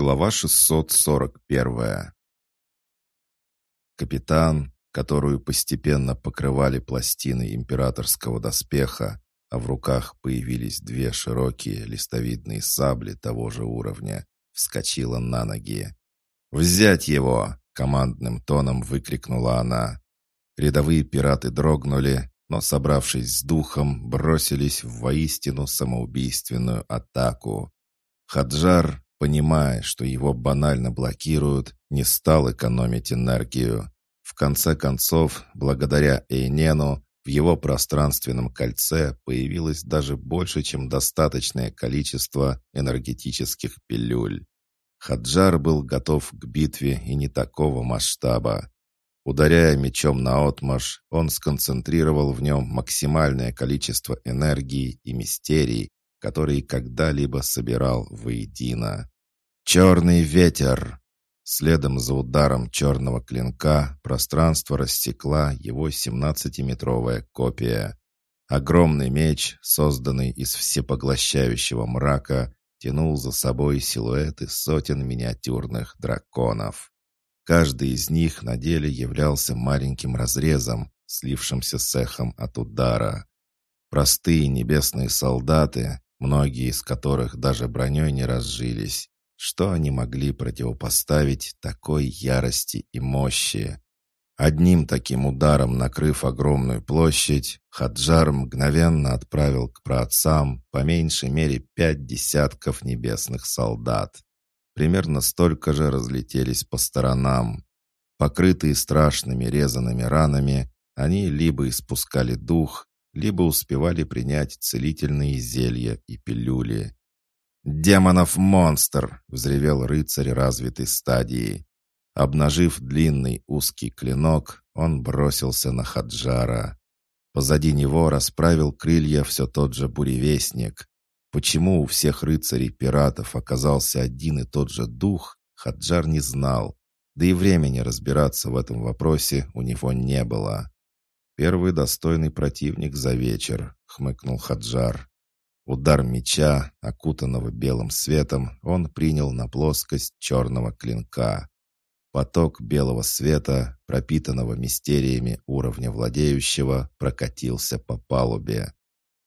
Глава 641 Капитан, которую постепенно покрывали пластины императорского доспеха, а в руках появились две широкие листовидные сабли того же уровня, вскочила на ноги. «Взять его!» — командным тоном выкрикнула она. Рядовые пираты дрогнули, но, собравшись с духом, бросились в воистину самоубийственную атаку. Хаджар, понимая, что его банально блокируют, не стал экономить энергию. В конце концов, благодаря Эйнену, в его пространственном кольце появилось даже больше, чем достаточное количество энергетических пилюль. Хаджар был готов к битве и не такого масштаба. Ударяя мечом на отмаш, он сконцентрировал в нем максимальное количество энергии и мистерий, которые когда-либо собирал воедино. «Черный ветер!» Следом за ударом черного клинка пространство рассекла его 17-метровая копия. Огромный меч, созданный из всепоглощающего мрака, тянул за собой силуэты сотен миниатюрных драконов. Каждый из них на деле являлся маленьким разрезом, слившимся с эхом от удара. Простые небесные солдаты, многие из которых даже броней не разжились, что они могли противопоставить такой ярости и мощи? Одним таким ударом, накрыв огромную площадь, Хаджар мгновенно отправил к праотцам по меньшей мере пять десятков небесных солдат примерно столько же разлетелись по сторонам. Покрытые страшными резанными ранами, они либо испускали дух, либо успевали принять целительные зелья и пилюли. «Демонов монстр!» — взревел рыцарь развитой стадии. Обнажив длинный узкий клинок, он бросился на Хаджара. Позади него расправил крылья все тот же буревестник. Почему у всех рыцарей-пиратов оказался один и тот же дух, Хаджар не знал, да и времени разбираться в этом вопросе у него не было. «Первый достойный противник за вечер», — хмыкнул Хаджар. Удар меча, окутанного белым светом, он принял на плоскость черного клинка. Поток белого света, пропитанного мистериями уровня владеющего, прокатился по палубе.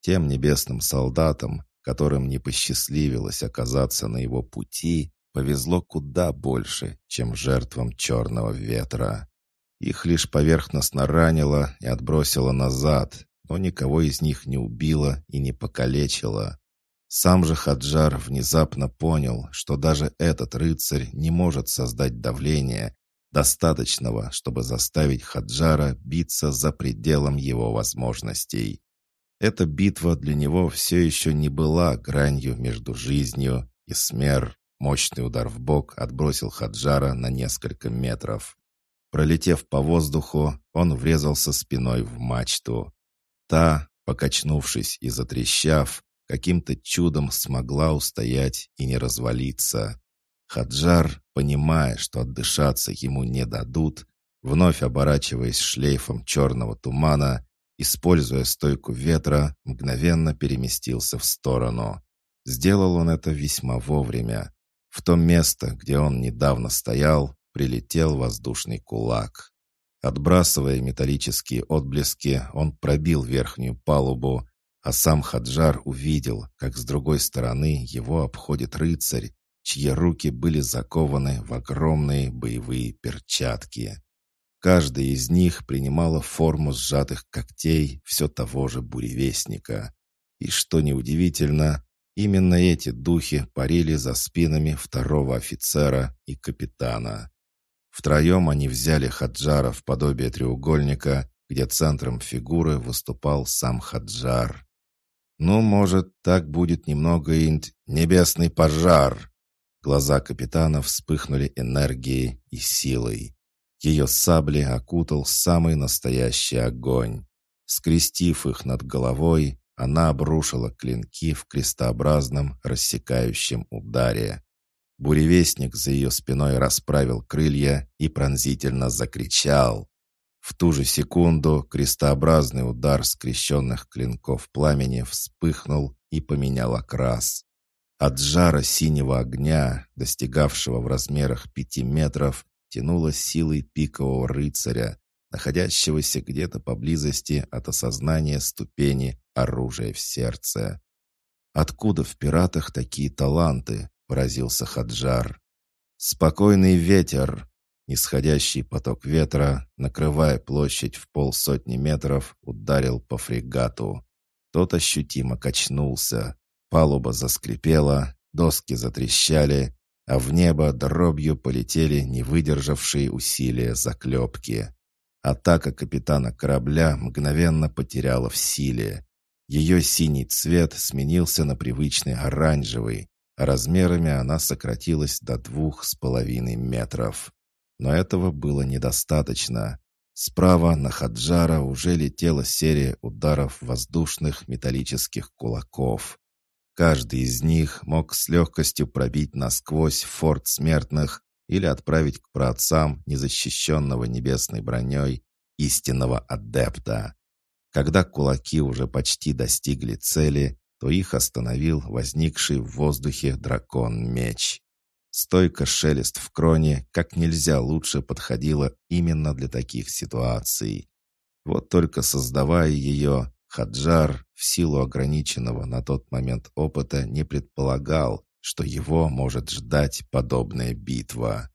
Тем небесным солдатам, которым не посчастливилось оказаться на его пути, повезло куда больше, чем жертвам черного ветра. Их лишь поверхностно ранило и отбросило назад, но никого из них не убило и не покалечило. Сам же Хаджар внезапно понял, что даже этот рыцарь не может создать давление, достаточного, чтобы заставить Хаджара биться за пределом его возможностей. Эта битва для него все еще не была гранью между жизнью и смертью. Мощный удар в бок отбросил Хаджара на несколько метров. Пролетев по воздуху, он врезался спиной в мачту. Та, покачнувшись и затрещав, каким-то чудом смогла устоять и не развалиться. Хаджар, понимая, что отдышаться ему не дадут, вновь оборачиваясь шлейфом черного тумана, Используя стойку ветра, мгновенно переместился в сторону. Сделал он это весьма вовремя. В то место, где он недавно стоял, прилетел воздушный кулак. Отбрасывая металлические отблески, он пробил верхнюю палубу, а сам Хаджар увидел, как с другой стороны его обходит рыцарь, чьи руки были закованы в огромные боевые перчатки. Каждая из них принимала форму сжатых когтей все того же буревестника. И что неудивительно, именно эти духи парили за спинами второго офицера и капитана. Втроем они взяли Хаджара в подобие треугольника, где центром фигуры выступал сам Хаджар. «Ну, может, так будет немного инт... Небесный пожар!» Глаза капитана вспыхнули энергией и силой. Ее сабли окутал самый настоящий огонь. Скрестив их над головой, она обрушила клинки в крестообразном рассекающем ударе. Буревестник за ее спиной расправил крылья и пронзительно закричал. В ту же секунду крестообразный удар скрещенных клинков пламени вспыхнул и поменял окрас. От жара синего огня, достигавшего в размерах пяти метров, тянуло силой пикового рыцаря, находящегося где-то поблизости от осознания ступени оружия в сердце. «Откуда в пиратах такие таланты?» — поразился Хаджар. «Спокойный ветер!» Нисходящий поток ветра, накрывая площадь в полсотни метров, ударил по фрегату. Тот ощутимо качнулся. Палуба заскрипела, доски затрещали, а в небо дробью полетели не выдержавшие усилия заклепки. Атака капитана корабля мгновенно потеряла в силе. Ее синий цвет сменился на привычный оранжевый, размерами она сократилась до двух с половиной метров. Но этого было недостаточно. Справа на Хаджара уже летела серия ударов воздушных металлических кулаков. Каждый из них мог с легкостью пробить насквозь форт смертных или отправить к праотцам незащищенного небесной броней истинного адепта. Когда кулаки уже почти достигли цели, то их остановил возникший в воздухе дракон-меч. Стойка шелест в кроне как нельзя лучше подходила именно для таких ситуаций. Вот только создавая ее, Хаджар, в силу ограниченного на тот момент опыта, не предполагал, что его может ждать подобная битва.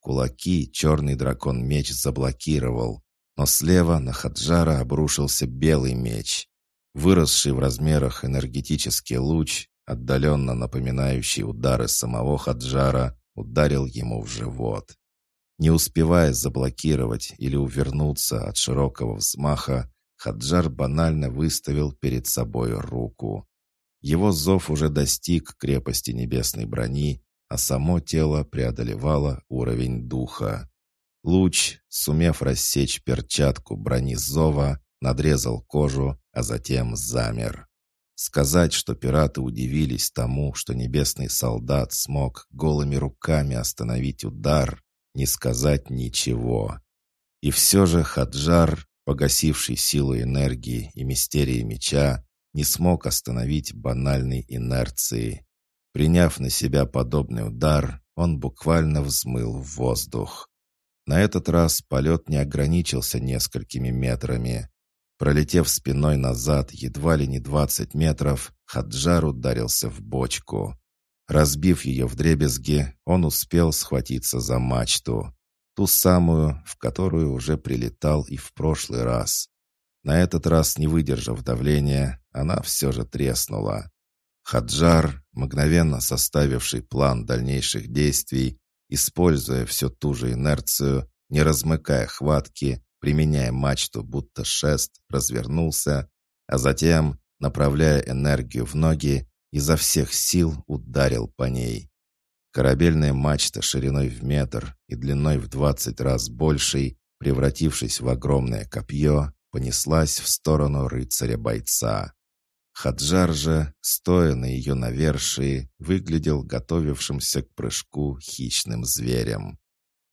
Кулаки черный дракон-меч заблокировал, но слева на Хаджара обрушился белый меч. Выросший в размерах энергетический луч, отдаленно напоминающий удары самого Хаджара, ударил ему в живот. Не успевая заблокировать или увернуться от широкого взмаха, Хаджар банально выставил перед собой руку. Его зов уже достиг крепости небесной брони, а само тело преодолевало уровень духа. Луч, сумев рассечь перчатку брони Зова, надрезал кожу, а затем замер. Сказать, что пираты удивились тому, что небесный солдат смог голыми руками остановить удар, не сказать ничего. И все же Хаджар, погасивший силу энергии и мистерии меча, не смог остановить банальной инерции. Приняв на себя подобный удар, он буквально взмыл в воздух. На этот раз полет не ограничился несколькими метрами. Пролетев спиной назад едва ли не 20 метров, Хаджар ударился в бочку. Разбив ее в дребезги, он успел схватиться за мачту. Ту самую, в которую уже прилетал и в прошлый раз. На этот раз, не выдержав давления, она все же треснула. Хаджар, мгновенно составивший план дальнейших действий, Используя всю ту же инерцию, не размыкая хватки, применяя мачту будто шест, развернулся, а затем, направляя энергию в ноги, изо всех сил ударил по ней. Корабельная мачта шириной в метр и длиной в двадцать раз большей, превратившись в огромное копье, понеслась в сторону рыцаря-бойца. Хаджар же, стоя на ее навершии, выглядел готовившимся к прыжку хищным зверем.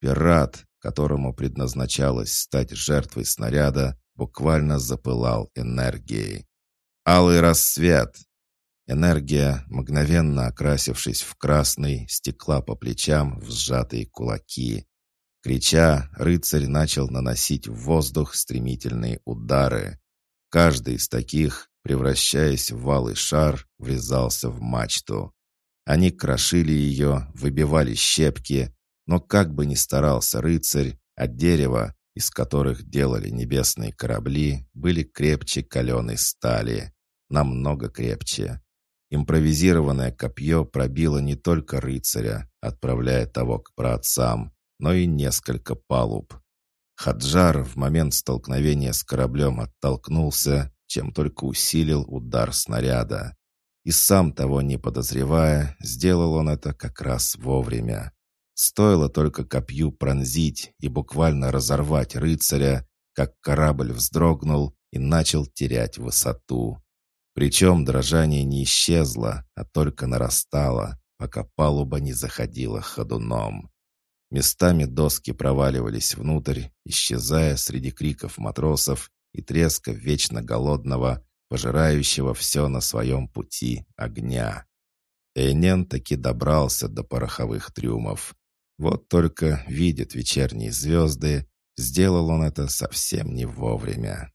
Пират, которому предназначалось стать жертвой снаряда, буквально запылал энергией. «Алый рассвет!» Энергия, мгновенно окрасившись в красный, стекла по плечам в сжатые кулаки. Крича, рыцарь начал наносить в воздух стремительные удары. Каждый из таких превращаясь в валый шар, врезался в мачту. Они крошили ее, выбивали щепки, но как бы ни старался рыцарь, от дерева, из которых делали небесные корабли, были крепче каленой стали. Намного крепче. Импровизированное копье пробило не только рыцаря, отправляя того к праотцам, но и несколько палуб. Хаджар в момент столкновения с кораблем оттолкнулся, чем только усилил удар снаряда. И сам того не подозревая, сделал он это как раз вовремя. Стоило только копью пронзить и буквально разорвать рыцаря, как корабль вздрогнул и начал терять высоту. Причем дрожание не исчезло, а только нарастало, пока палуба не заходила ходуном. Местами доски проваливались внутрь, исчезая среди криков матросов и треска вечно голодного, пожирающего все на своем пути огня. Эйнен таки добрался до пороховых трюмов. Вот только видит вечерние звезды, сделал он это совсем не вовремя.